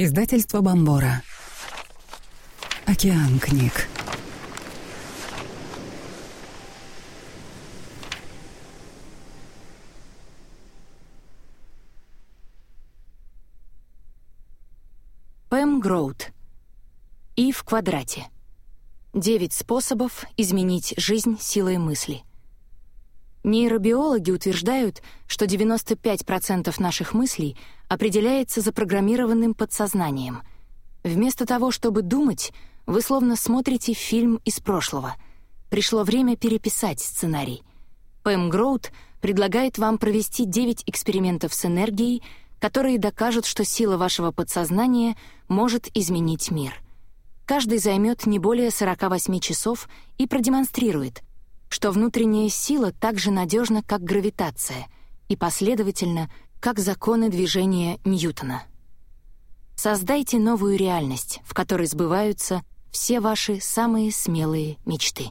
Издательство Бомбора. Океан книг. Пэм Гроуд. И в квадрате. Девять способов изменить жизнь силой мысли. Нейробиологи утверждают, что 95% наших мыслей определяется запрограммированным подсознанием. Вместо того, чтобы думать, вы словно смотрите фильм из прошлого. Пришло время переписать сценарий. Пэм Гроуд предлагает вам провести 9 экспериментов с энергией, которые докажут, что сила вашего подсознания может изменить мир. Каждый займет не более 48 часов и продемонстрирует, что внутренняя сила так же надежна, как гравитация, и последовательно, как законы движения Ньютона. Создайте новую реальность, в которой сбываются все ваши самые смелые мечты.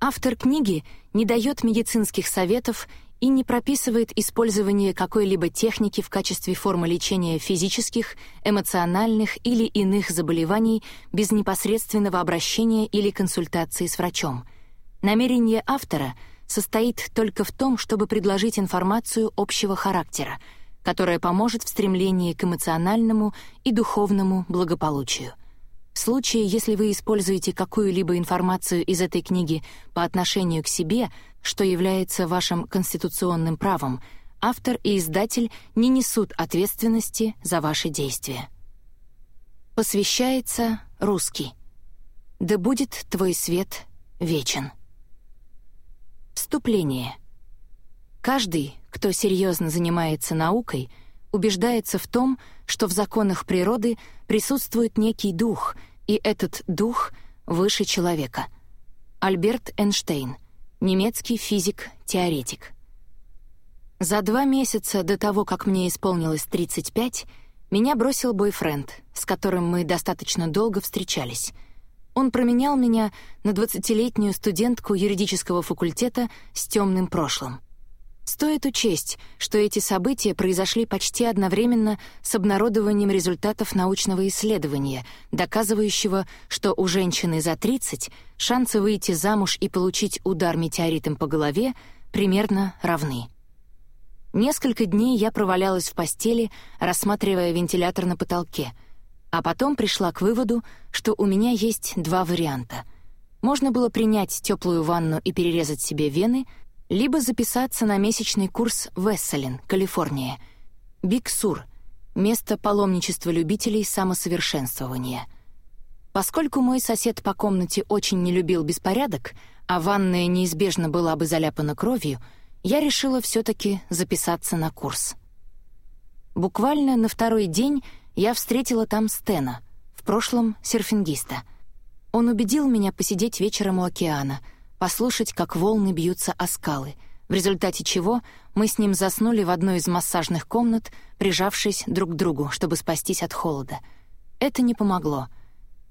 Автор книги не дает медицинских советов и не прописывает использование какой-либо техники в качестве формы лечения физических, эмоциональных или иных заболеваний без непосредственного обращения или консультации с врачом — Намерение автора состоит только в том, чтобы предложить информацию общего характера, которая поможет в стремлении к эмоциональному и духовному благополучию. В случае, если вы используете какую-либо информацию из этой книги по отношению к себе, что является вашим конституционным правом, автор и издатель не несут ответственности за ваши действия. Посвящается русский. Да будет твой свет вечен. Вступление. Каждый, кто серьезно занимается наукой, убеждается в том, что в законах природы присутствует некий дух, и этот дух выше человека. Альберт Эйнштейн, немецкий физик-теоретик. За два месяца до того, как мне исполнилось 35, меня бросил бойфренд, с которым мы достаточно долго встречались — он променял меня на двадцатилетнюю студентку юридического факультета с темным прошлым. Стоит учесть, что эти события произошли почти одновременно с обнародованием результатов научного исследования, доказывающего, что у женщины за 30 шансы выйти замуж и получить удар метеоритом по голове примерно равны. Несколько дней я провалялась в постели, рассматривая вентилятор на потолке — а потом пришла к выводу, что у меня есть два варианта. Можно было принять теплую ванну и перерезать себе вены, либо записаться на месячный курс в Эсален, Калифорния. Биг-Сур — место паломничества любителей самосовершенствования. Поскольку мой сосед по комнате очень не любил беспорядок, а ванная неизбежно была бы заляпана кровью, я решила все таки записаться на курс. Буквально на второй день я встретила там Стена, прошлом серфингиста. Он убедил меня посидеть вечером у океана, послушать, как волны бьются о скалы, в результате чего мы с ним заснули в одной из массажных комнат, прижавшись друг к другу, чтобы спастись от холода. Это не помогло.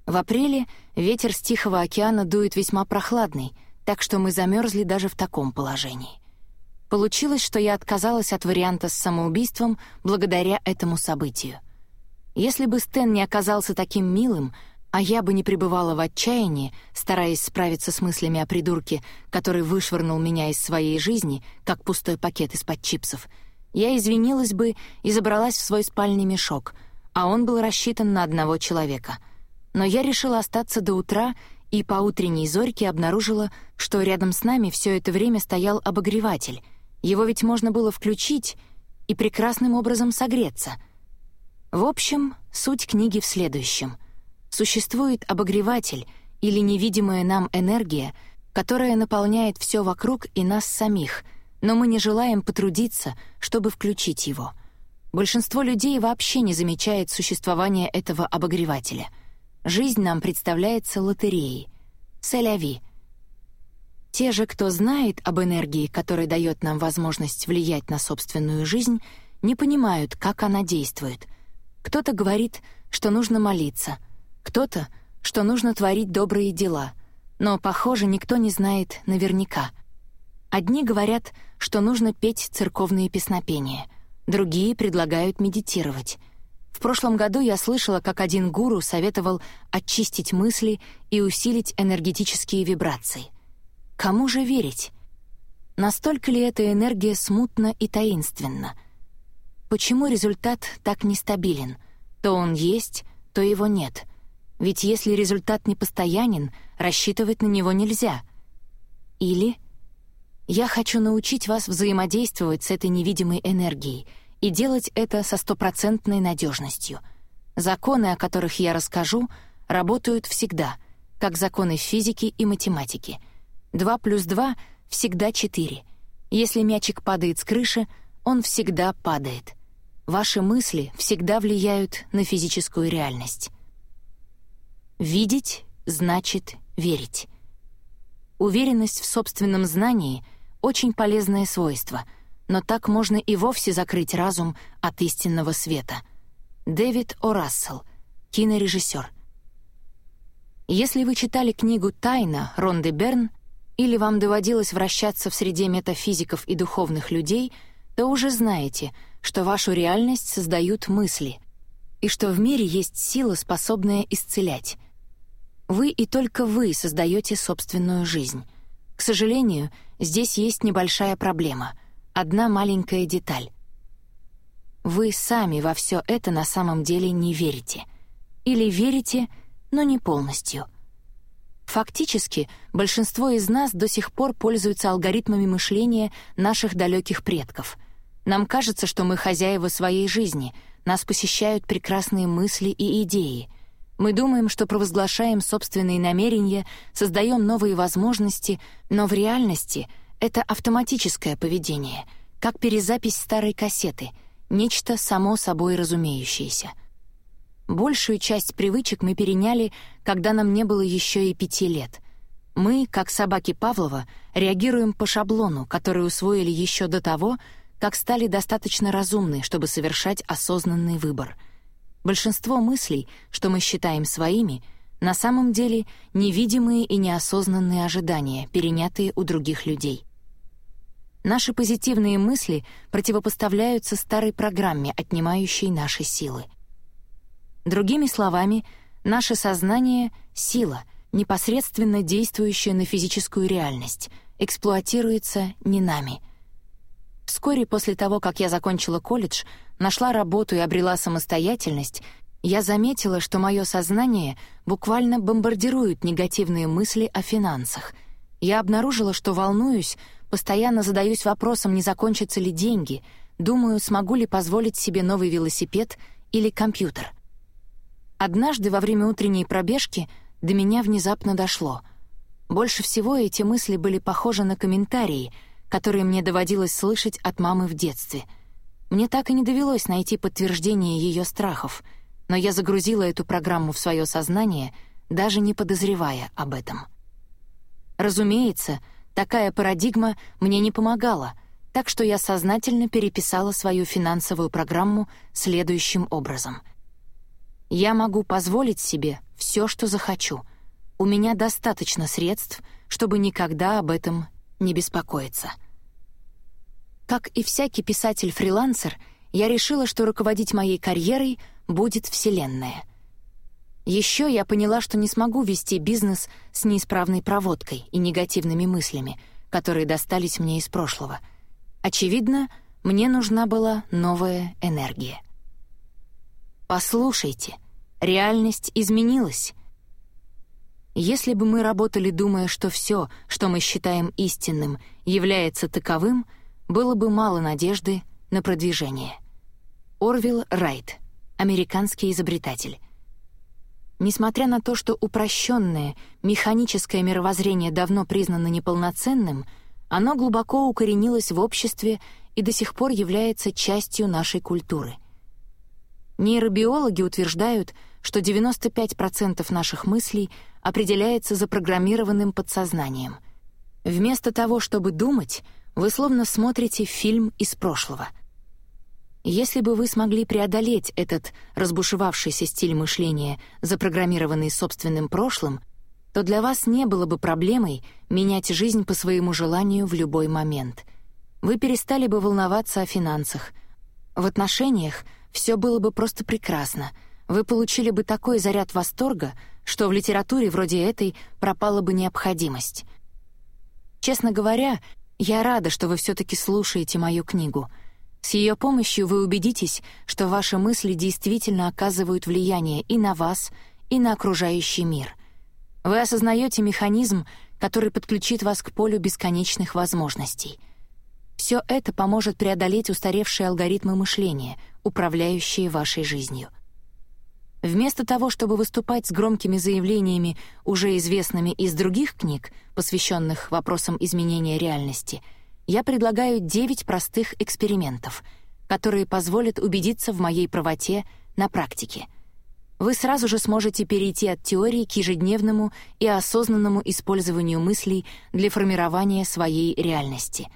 В апреле ветер с Тихого океана дует весьма прохладный, так что мы замерзли даже в таком положении. Получилось, что я отказалась от варианта с самоубийством благодаря этому событию. Если бы Стэн не оказался таким милым, а я бы не пребывала в отчаянии, стараясь справиться с мыслями о придурке, который вышвырнул меня из своей жизни, как пустой пакет из-под чипсов, я извинилась бы и забралась в свой спальный мешок, а он был рассчитан на одного человека. Но я решила остаться до утра и по утренней зорьке обнаружила, что рядом с нами все это время стоял обогреватель. Его ведь можно было включить и прекрасным образом согреться — в общем, суть книги в следующем. Существует обогреватель или невидимая нам энергия, которая наполняет все вокруг и нас самих, но мы не желаем потрудиться, чтобы включить его. Большинство людей вообще не замечает существование этого обогревателя. Жизнь нам представляется лотереей. Селяви. Те же, кто знает об энергии, которая дает нам возможность влиять на собственную жизнь, не понимают, как она действует — кто-то говорит, что нужно молиться, кто-то, что нужно творить добрые дела, но, похоже, никто не знает наверняка. Одни говорят, что нужно петь церковные песнопения, другие предлагают медитировать. В прошлом году я слышала, как один гуру советовал очистить мысли и усилить энергетические вибрации. Кому же верить? Настолько ли эта энергия смутна и таинственна? Почему результат так нестабилен? То он есть, то его нет. Ведь если результат непостоянен, рассчитывать на него нельзя. Или я хочу научить вас взаимодействовать с этой невидимой энергией и делать это со стопроцентной надежностью. Законы, о которых я расскажу, работают всегда, как законы физики и математики. Два плюс два всегда четыре. Если мячик падает с крыши, он всегда падает. Ваши мысли всегда влияют на физическую реальность. Видеть значит верить. Уверенность в собственном знании — очень полезное свойство, но так можно и вовсе закрыть разум от истинного света. Дэвид О. Рассел, кинорежиссер. Если вы читали книгу «Тайна» Ронды Берн или вам доводилось вращаться в среде метафизиков и духовных людей, то уже знаете, что вашу реальность создают мысли, и что в мире есть сила, способная исцелять. Вы и только вы создаете собственную жизнь. К сожалению, здесь есть небольшая проблема, одна маленькая деталь. Вы сами во все это на самом деле не верите. Или верите, но не полностью — Фактически, большинство из нас до сих пор пользуются алгоритмами мышления наших далеких предков. Нам кажется, что мы хозяева своей жизни, нас посещают прекрасные мысли и идеи. Мы думаем, что провозглашаем собственные намерения, создаем новые возможности, но в реальности это автоматическое поведение, как перезапись старой кассеты, нечто само собой разумеющееся — Большую часть привычек мы переняли, когда нам не было еще и пяти лет. Мы, как собаки Павлова, реагируем по шаблону, который усвоили еще до того, как стали достаточно разумны, чтобы совершать осознанный выбор. Большинство мыслей, что мы считаем своими, на самом деле невидимые и неосознанные ожидания, перенятые у других людей. Наши позитивные мысли противопоставляются старой программе, отнимающей наши силы — Другими словами, наше сознание — сила, непосредственно действующая на физическую реальность, эксплуатируется не нами. Вскоре после того, как я закончила колледж, нашла работу и обрела самостоятельность, я заметила, что мое сознание буквально бомбардирует негативные мысли о финансах. Я обнаружила, что волнуюсь, постоянно задаюсь вопросом, не закончатся ли деньги, думаю, смогу ли позволить себе новый велосипед или компьютер. Однажды во время утренней пробежки до меня внезапно дошло. Больше всего эти мысли были похожи на комментарии, которые мне доводилось слышать от мамы в детстве. Мне так и не довелось найти подтверждение ее страхов, но я загрузила эту программу в свое сознание, даже не подозревая об этом. Разумеется, такая парадигма мне не помогала, так что я сознательно переписала свою финансовую программу следующим образом — я могу позволить себе все, что захочу. У меня достаточно средств, чтобы никогда об этом не беспокоиться. Как и всякий писатель-фрилансер, я решила, что руководить моей карьерой будет Вселенная. Еще я поняла, что не смогу вести бизнес с неисправной проводкой и негативными мыслями, которые достались мне из прошлого. Очевидно, мне нужна была новая энергия. Послушайте, реальность изменилась. Если бы мы работали, думая, что все, что мы считаем истинным, является таковым, было бы мало надежды на продвижение. Орвилл Райт, американский изобретатель. Несмотря на то, что упрощенное, механическое мировоззрение давно признано неполноценным, оно глубоко укоренилось в обществе и до сих пор является частью нашей культуры — Нейробиологи утверждают, что 95% наших мыслей определяется запрограммированным подсознанием. Вместо того, чтобы думать, вы словно смотрите фильм из прошлого. Если бы вы смогли преодолеть этот разбушевавшийся стиль мышления, запрограммированный собственным прошлым, то для вас не было бы проблемой менять жизнь по своему желанию в любой момент. Вы перестали бы волноваться о финансах. В отношениях — все было бы просто прекрасно. Вы получили бы такой заряд восторга, что в литературе вроде этой пропала бы необходимость. Честно говоря, я рада, что вы все-таки слушаете мою книгу. С ее помощью вы убедитесь, что ваши мысли действительно оказывают влияние и на вас, и на окружающий мир. Вы осознаете механизм, который подключит вас к полю бесконечных возможностей. Все это поможет преодолеть устаревшие алгоритмы мышления, управляющие вашей жизнью. Вместо того, чтобы выступать с громкими заявлениями, уже известными из других книг, посвященных вопросам изменения реальности, я предлагаю девять простых экспериментов, которые позволят убедиться в моей правоте на практике. Вы сразу же сможете перейти от теории к ежедневному и осознанному использованию мыслей для формирования своей реальности.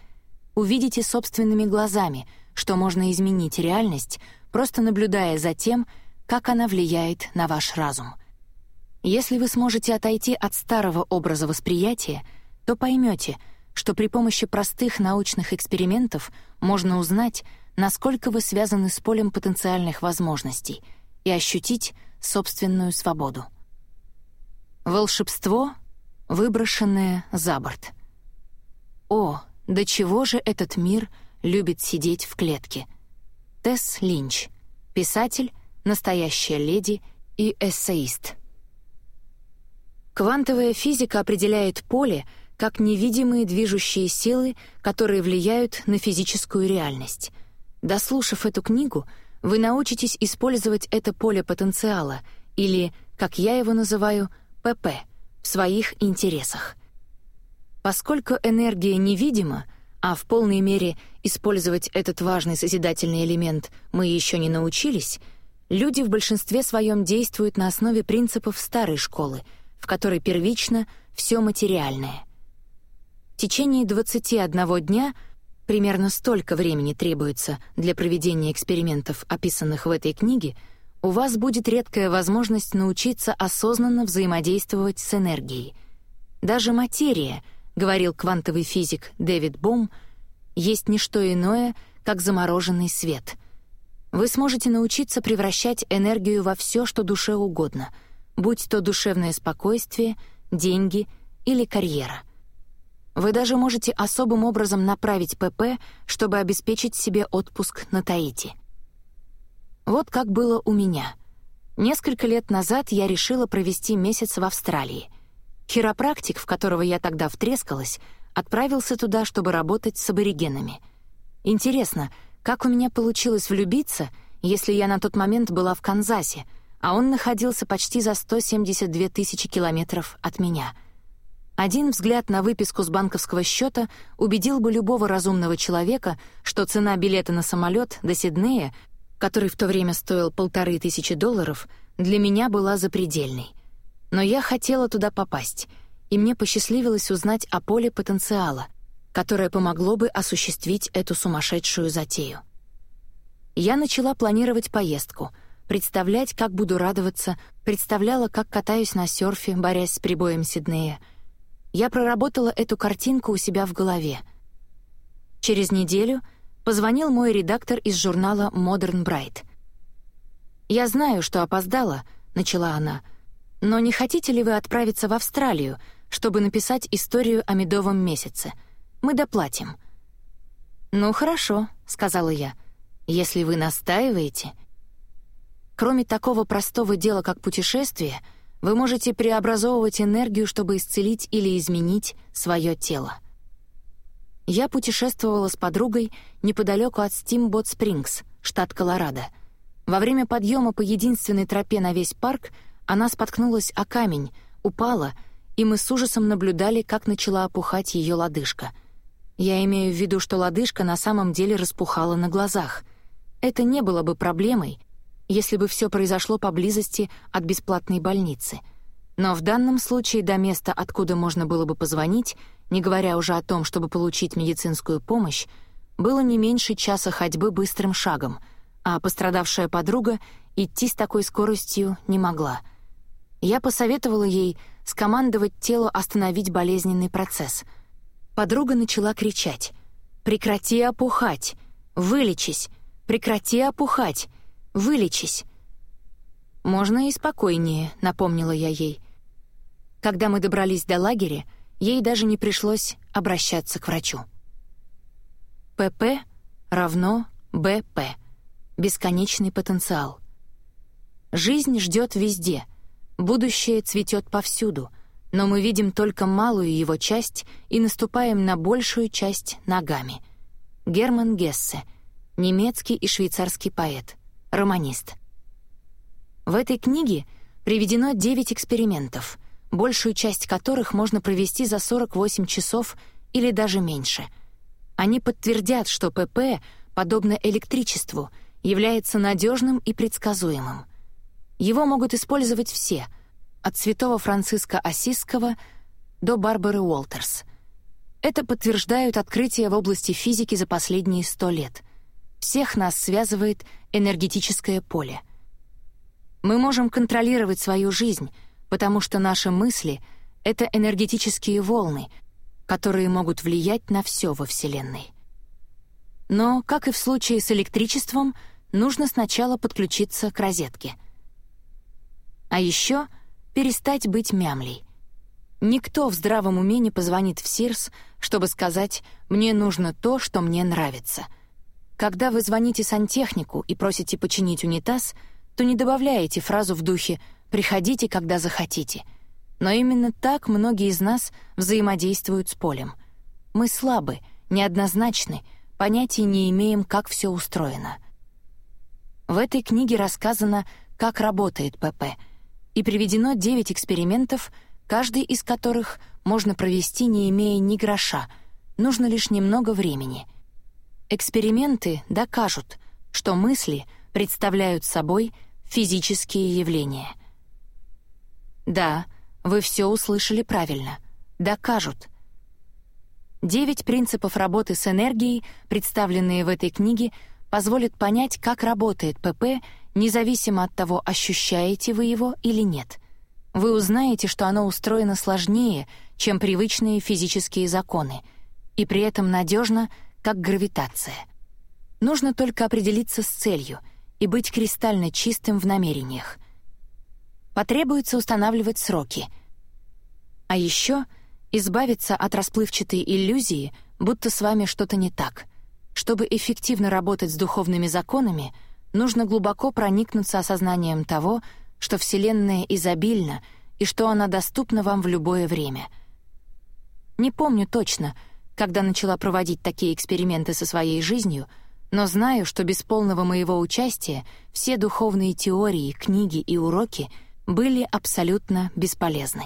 Увидите собственными глазами, что можно изменить реальность, просто наблюдая за тем, как она влияет на ваш разум. Если вы сможете отойти от старого образа восприятия, то поймете, что при помощи простых научных экспериментов можно узнать, насколько вы связаны с полем потенциальных возможностей и ощутить собственную свободу. Волшебство, выброшенное за борт. О, до чего же этот мир любит сидеть в клетке. Тесс Линч, писатель, настоящая леди и эссеист. Квантовая физика определяет поле как невидимые движущие силы, которые влияют на физическую реальность. Дослушав эту книгу, вы научитесь использовать это поле потенциала, или, как я его называю, ПП, в своих интересах. Поскольку энергия невидима, а в полной мере использовать этот важный созидательный элемент мы еще не научились — люди в большинстве своем действуют на основе принципов старой школы, в которой первично все материальное. В течение 21 дня примерно столько времени требуется для проведения экспериментов, описанных в этой книге, у вас будет редкая возможность научиться осознанно взаимодействовать с энергией. Даже материя, говорил квантовый физик Дэвид Бом, есть не что иное, как замороженный свет — вы сможете научиться превращать энергию во все, что душе угодно, будь то душевное спокойствие, деньги или карьера. Вы даже можете особым образом направить ПП, чтобы обеспечить себе отпуск на Таити. Вот как было у меня. Несколько лет назад я решила провести месяц в Австралии. Хиропрактик, в которого я тогда втрескалась, отправился туда, чтобы работать с аборигенами. Интересно, как у меня получилось влюбиться, если я на тот момент была в Канзасе, а он находился почти за 172 тысячи километров от меня? Один взгляд на выписку с банковского счета убедил бы любого разумного человека, что цена билета на самолет до Сиднея, который в то время стоил полторы тысячи долларов, для меня была запредельной. Но я хотела туда попасть, и мне посчастливилось узнать о поле потенциала — которое помогло бы осуществить эту сумасшедшую затею. Я начала планировать поездку, представлять, как буду радоваться, представляла, как катаюсь на серфе, борясь с прибоем Сиднея. Я проработала эту картинку у себя в голове. Через неделю позвонил мой редактор из журнала Modern Bright. «Я знаю, что опоздала», — начала она, «но не хотите ли вы отправиться в Австралию, чтобы написать историю о медовом месяце?» Мы доплатим». «Ну, хорошо», — сказала я, — «если вы настаиваете». Кроме такого простого дела, как путешествие, вы можете преобразовывать энергию, чтобы исцелить или изменить свое тело. Я путешествовала с подругой неподалеку от Стимбот Спрингс, штат Колорадо. Во время подъема по единственной тропе на весь парк она споткнулась о камень, упала, и мы с ужасом наблюдали, как начала опухать ее лодыжка — я имею в виду, что лодыжка на самом деле распухала на глазах. Это не было бы проблемой, если бы все произошло поблизости от бесплатной больницы. Но в данном случае до места, откуда можно было бы позвонить, не говоря уже о том, чтобы получить медицинскую помощь, было не меньше часа ходьбы быстрым шагом, а пострадавшая подруга идти с такой скоростью не могла. Я посоветовала ей скомандовать телу остановить болезненный процесс — Подруга начала кричать. «Прекрати опухать! Вылечись! Прекрати опухать! Вылечись». «Можно и спокойнее», — напомнила я ей. Когда мы добрались до лагеря, ей даже не пришлось обращаться к врачу. ПП равно БП. Бесконечный потенциал. Жизнь ждет везде. Будущее цветет повсюду, но мы видим только малую его часть и наступаем на большую часть ногами. Герман Гессе, немецкий и швейцарский поэт, романист. В этой книге приведено 9 экспериментов, большую часть которых можно провести за 48 часов или даже меньше. Они подтвердят, что ПП, подобно электричеству, является надежным и предсказуемым. Его могут использовать все, от святого Франциска Осисского до Барбары Уолтерс. Это подтверждают открытия в области физики за последние сто лет. Всех нас связывает энергетическое поле. Мы можем контролировать свою жизнь, потому что наши мысли — это энергетические волны, которые могут влиять на все во Вселенной. Но, как и в случае с электричеством, нужно сначала подключиться к розетке — а еще перестать быть мямлей. Никто в здравом уме не позвонит в Сирс, чтобы сказать «мне нужно то, что мне нравится». Когда вы звоните сантехнику и просите починить унитаз, то не добавляете фразу в духе «приходите, когда захотите». Но именно так многие из нас взаимодействуют с полем. Мы слабы, неоднозначны, понятия не имеем, как все устроено. В этой книге рассказано, как работает ПП — и приведено 9 экспериментов, каждый из которых можно провести, не имея ни гроша, нужно лишь немного времени. Эксперименты докажут, что мысли представляют собой физические явления. Да, вы все услышали правильно. Докажут. Девять принципов работы с энергией, представленные в этой книге, позволят понять, как работает ПП независимо от того, ощущаете вы его или нет. Вы узнаете, что оно устроено сложнее, чем привычные физические законы, и при этом надежно, как гравитация. Нужно только определиться с целью и быть кристально чистым в намерениях. Потребуется устанавливать сроки. А еще избавиться от расплывчатой иллюзии, будто с вами что-то не так. Чтобы эффективно работать с духовными законами — нужно глубоко проникнуться осознанием того, что Вселенная изобильна и что она доступна вам в любое время. Не помню точно, когда начала проводить такие эксперименты со своей жизнью, но знаю, что без полного моего участия все духовные теории, книги и уроки были абсолютно бесполезны.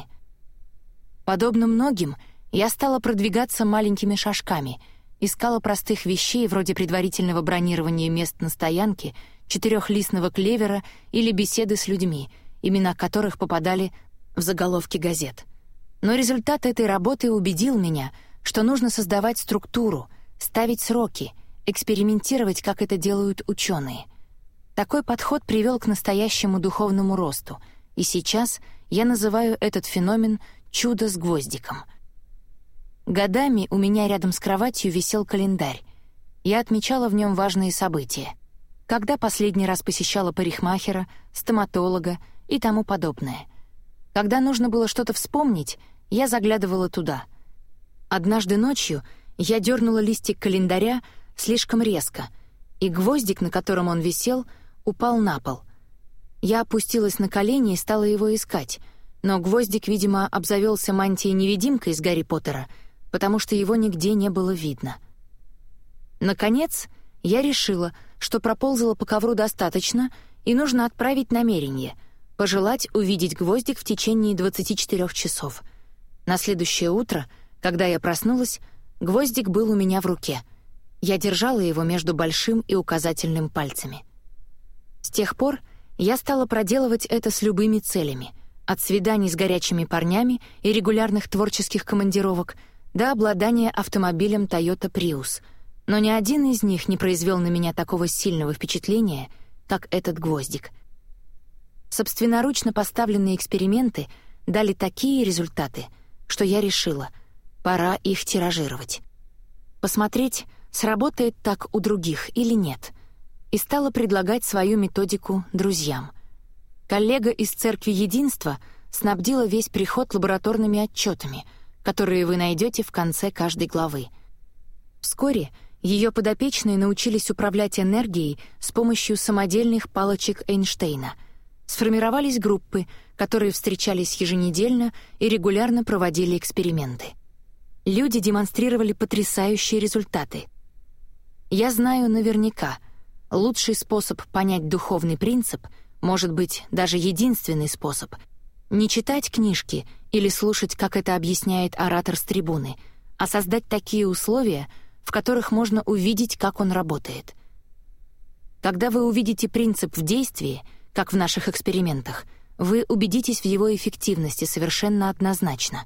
Подобно многим, я стала продвигаться маленькими шажками, искала простых вещей вроде предварительного бронирования мест на стоянке — четырехлистного клевера или беседы с людьми, имена которых попадали в заголовки газет. Но результат этой работы убедил меня, что нужно создавать структуру, ставить сроки, экспериментировать, как это делают ученые. Такой подход привел к настоящему духовному росту, и сейчас я называю этот феномен «чудо с гвоздиком». Годами у меня рядом с кроватью висел календарь. Я отмечала в нем важные события — когда последний раз посещала парикмахера, стоматолога и тому подобное. Когда нужно было что-то вспомнить, я заглядывала туда. Однажды ночью я дернула листик календаря слишком резко, и гвоздик, на котором он висел, упал на пол. Я опустилась на колени и стала его искать, но гвоздик, видимо, обзавелся мантией-невидимкой из Гарри Поттера, потому что его нигде не было видно. Наконец, я решила, что проползала по ковру достаточно, и нужно отправить намерение — пожелать увидеть гвоздик в течение 24 часов. На следующее утро, когда я проснулась, гвоздик был у меня в руке. Я держала его между большим и указательным пальцами. С тех пор я стала проделывать это с любыми целями — от свиданий с горячими парнями и регулярных творческих командировок до обладания автомобилем Toyota Prius — но ни один из них не произвел на меня такого сильного впечатления, как этот гвоздик. Собственноручно поставленные эксперименты дали такие результаты, что я решила, пора их тиражировать. Посмотреть, сработает так у других или нет. и стала предлагать свою методику друзьям. Коллега из Церкви Единства снабдила весь приход лабораторными отчетами, которые вы найдете в конце каждой главы. Вскоре ее подопечные научились управлять энергией с помощью самодельных палочек Эйнштейна. Сформировались группы, которые встречались еженедельно и регулярно проводили эксперименты. Люди демонстрировали потрясающие результаты. Я знаю наверняка, лучший способ понять духовный принцип, может быть, даже единственный способ — не читать книжки или слушать, как это объясняет оратор с трибуны, а создать такие условия — в которых можно увидеть, как он работает. Когда вы увидите принцип в действии, как в наших экспериментах, вы убедитесь в его эффективности совершенно однозначно.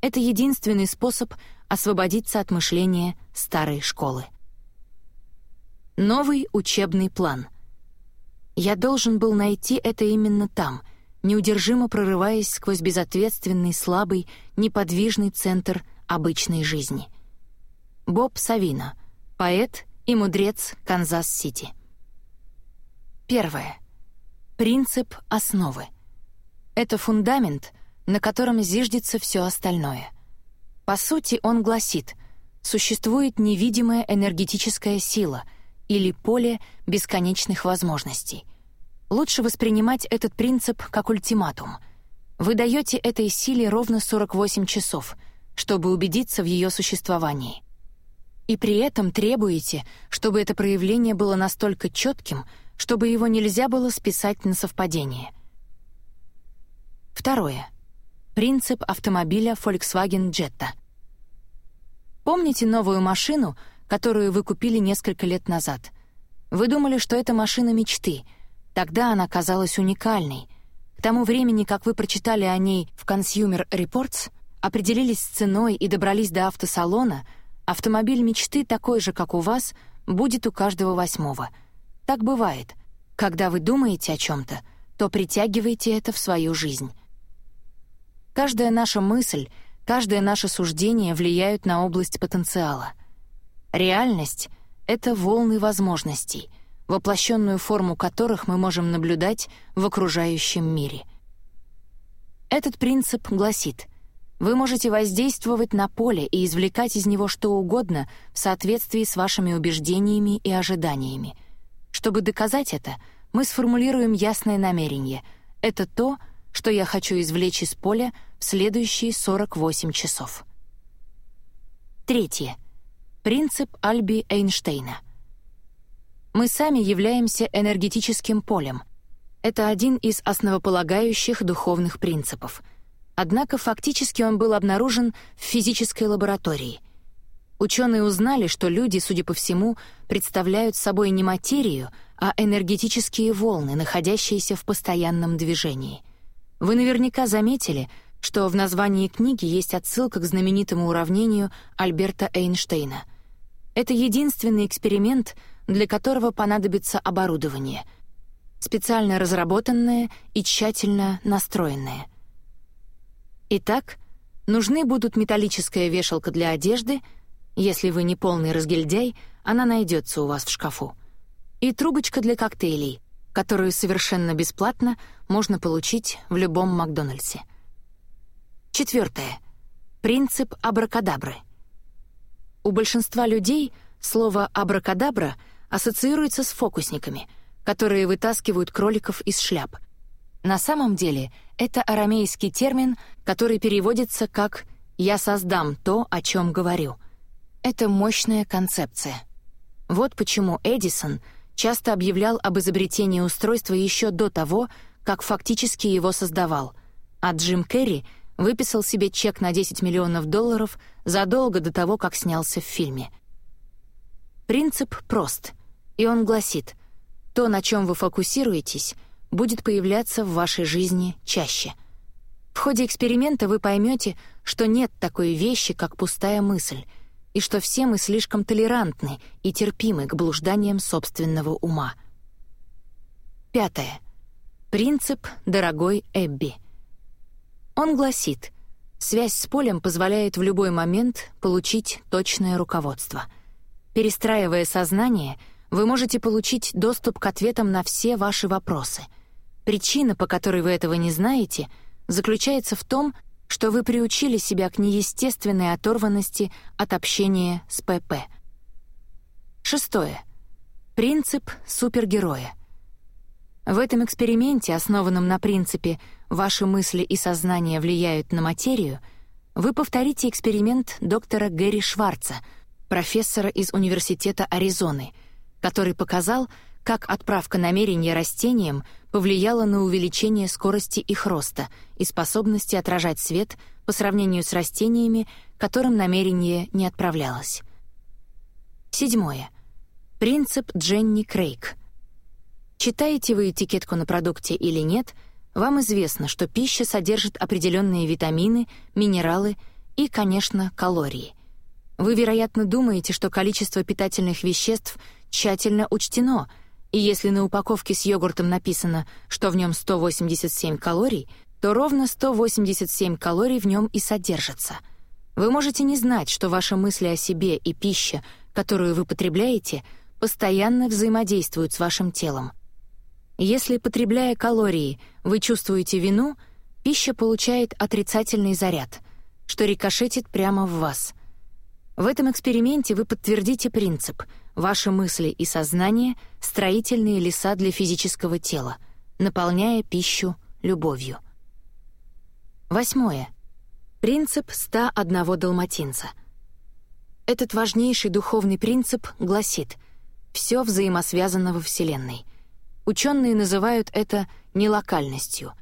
Это единственный способ освободиться от мышления старой школы. Новый учебный план. Я должен был найти это именно там, неудержимо прорываясь сквозь безответственный, слабый, неподвижный центр обычной жизни — Боб Савино, поэт и мудрец Канзас-Сити. Первое. Принцип основы. Это фундамент, на котором зиждется все остальное. По сути, он гласит, существует невидимая энергетическая сила или поле бесконечных возможностей. Лучше воспринимать этот принцип как ультиматум. Вы даете этой силе ровно 48 часов, чтобы убедиться в ее существовании и при этом требуете, чтобы это проявление было настолько четким, чтобы его нельзя было списать на совпадение. Второе. Принцип автомобиля Volkswagen Jetta. Помните новую машину, которую вы купили несколько лет назад? Вы думали, что это машина мечты. Тогда она казалась уникальной. К тому времени, как вы прочитали о ней в Consumer Reports, определились с ценой и добрались до автосалона — Автомобиль мечты такой же, как у вас, будет у каждого восьмого. Так бывает. Когда вы думаете о чем-то, то притягиваете это в свою жизнь. Каждая наша мысль, каждое наше суждение влияют на область потенциала. Реальность — это волны возможностей, воплощенную форму которых мы можем наблюдать в окружающем мире. Этот принцип гласит — вы можете воздействовать на поле и извлекать из него что угодно в соответствии с вашими убеждениями и ожиданиями. Чтобы доказать это, мы сформулируем ясное намерение. Это то, что я хочу извлечь из поля в следующие 48 часов. Третье. Принцип Альби Эйнштейна. Мы сами являемся энергетическим полем. Это один из основополагающих духовных принципов — Однако фактически он был обнаружен в физической лаборатории. Ученые узнали, что люди, судя по всему, представляют собой не материю, а энергетические волны, находящиеся в постоянном движении. Вы наверняка заметили, что в названии книги есть отсылка к знаменитому уравнению Альберта Эйнштейна. Это единственный эксперимент, для которого понадобится оборудование, специально разработанное и тщательно настроенное — Итак, нужны будут металлическая вешалка для одежды, если вы не полный разгильдяй, она найдется у вас в шкафу, и трубочка для коктейлей, которую совершенно бесплатно можно получить в любом Макдональдсе. Четвертое. Принцип абракадабры. У большинства людей слово «абракадабра» ассоциируется с фокусниками, которые вытаскивают кроликов из шляп. На самом деле — это арамейский термин, который переводится как «я создам то, о чем говорю». Это мощная концепция. Вот почему Эдисон часто объявлял об изобретении устройства еще до того, как фактически его создавал, а Джим Керри выписал себе чек на 10 миллионов долларов задолго до того, как снялся в фильме. Принцип прост, и он гласит «то, на чем вы фокусируетесь — будет появляться в вашей жизни чаще. В ходе эксперимента вы поймете, что нет такой вещи, как пустая мысль, и что все мы слишком толерантны и терпимы к блужданиям собственного ума. Пятое. Принцип «Дорогой Эбби». Он гласит, связь с полем позволяет в любой момент получить точное руководство. Перестраивая сознание — вы можете получить доступ к ответам на все ваши вопросы. Причина, по которой вы этого не знаете, заключается в том, что вы приучили себя к неестественной оторванности от общения с ПП. Шестое. Принцип супергероя. В этом эксперименте, основанном на принципе «ваши мысли и сознание влияют на материю», вы повторите эксперимент доктора Гэри Шварца, профессора из Университета Аризоны, который показал, как отправка намерения растениям повлияла на увеличение скорости их роста и способности отражать свет по сравнению с растениями, которым намерение не отправлялось. Седьмое. Принцип Дженни Крейг. Читаете вы этикетку на продукте или нет, вам известно, что пища содержит определенные витамины, минералы и, конечно, калории. Вы, вероятно, думаете, что количество питательных веществ тщательно учтено, и если на упаковке с йогуртом написано, что в нем 187 калорий, то ровно 187 калорий в нем и содержатся. Вы можете не знать, что ваши мысли о себе и пища, которую вы потребляете — постоянно взаимодействуют с вашим телом. Если, потребляя калории, вы чувствуете вину, пища получает отрицательный заряд, что рикошетит прямо в вас. В этом эксперименте вы подтвердите принцип «ваши мысли и сознание — строительные леса для физического тела», наполняя пищу любовью. Восьмое. Принцип 101 далматинца. Этот важнейший духовный принцип гласит — все взаимосвязано во Вселенной. Ученые называют это нелокальностью.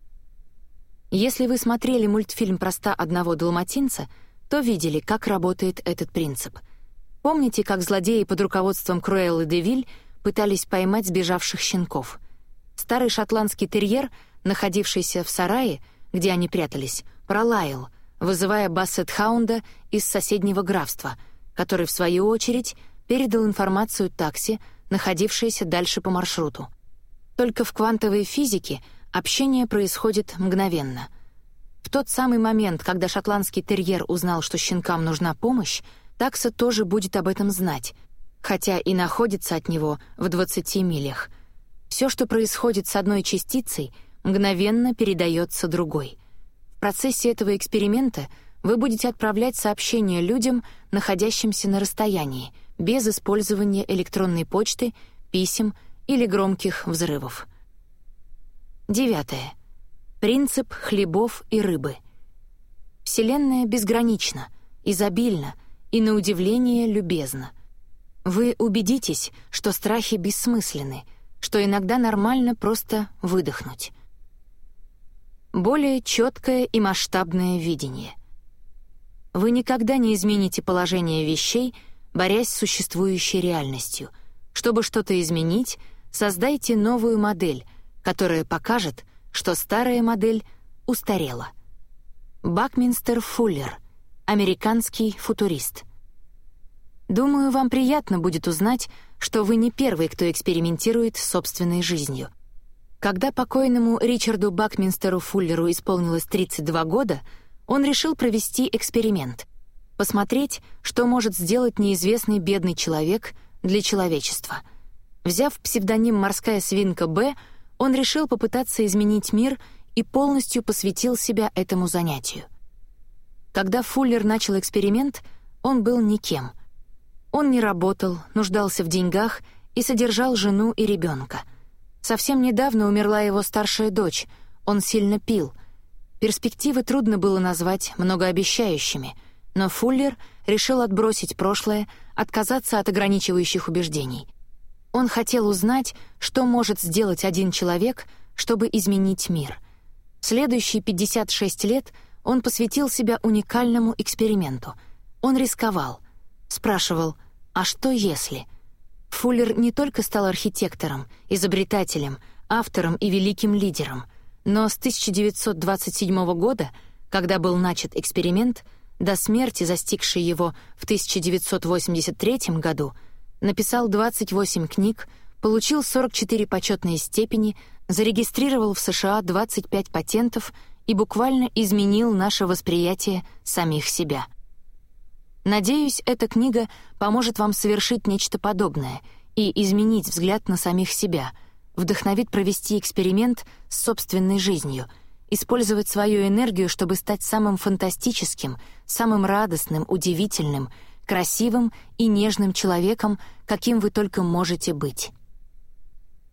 Если вы смотрели мультфильм про ста одного далматинца, то видели, как работает этот принцип. Помните, как злодеи под руководством Круэллы де Виль пытались поймать сбежавших щенков? Старый шотландский терьер, находившийся в сарае, где они прятались, пролаял, вызывая Бассет-хаунда из соседнего графства, который, в свою очередь, передал информацию такси, находившейся дальше по маршруту. Только в квантовой физике общение происходит мгновенно. В тот самый момент, когда шотландский терьер узнал, что щенкам нужна помощь, такса тоже будет об этом знать, хотя и находится от него в 20 милях. Все, что происходит с одной частицей, мгновенно передается другой. В процессе этого эксперимента вы будете отправлять сообщения людям, находящимся на расстоянии, без использования электронной почты, писем или громких взрывов. Девятое. Принцип хлебов и рыбы. Вселенная безгранична, изобильна и, на удивление, любезна. Вы убедитесь, что страхи бессмысленны, что иногда нормально просто выдохнуть. Более четкое и масштабное видение. Вы никогда не измените положение вещей — борясь с существующей реальностью. Чтобы что-то изменить, создайте новую модель, которая покажет, что старая модель устарела. Бакминстер Фуллер, американский футурист. Думаю, вам приятно будет узнать, что вы не первый, кто экспериментирует с собственной жизнью. Когда покойному Ричарду Бакминстеру Фуллеру исполнилось 32 года, он решил провести эксперимент — посмотреть, что может сделать неизвестный бедный человек для человечества. Взяв псевдоним «Морская свинка Б», он решил попытаться изменить мир и полностью посвятил себя этому занятию. Когда Фуллер начал эксперимент, он был никем. Он не работал, нуждался в деньгах и содержал жену и ребенка. Совсем недавно умерла его старшая дочь, он сильно пил. Перспективы трудно было назвать многообещающими — но Фуллер решил отбросить прошлое, отказаться от ограничивающих убеждений. Он хотел узнать, что может сделать один человек, чтобы изменить мир. Следующие 56 лет он посвятил себя уникальному эксперименту. Он рисковал, спрашивал «А что если?». Фуллер не только стал архитектором, изобретателем, автором и великим лидером, но с 1927 года, когда был начат эксперимент, до смерти, застигшей его в 1983 году, написал 28 книг, получил 44 почетные степени, зарегистрировал в США 25 патентов и буквально изменил наше восприятие самих себя. Надеюсь, эта книга поможет вам совершить нечто подобное и изменить взгляд на самих себя, вдохновит провести эксперимент с собственной жизнью, использовать свою энергию, чтобы стать самым фантастическим, самым радостным, удивительным, красивым и нежным человеком, каким вы только можете быть.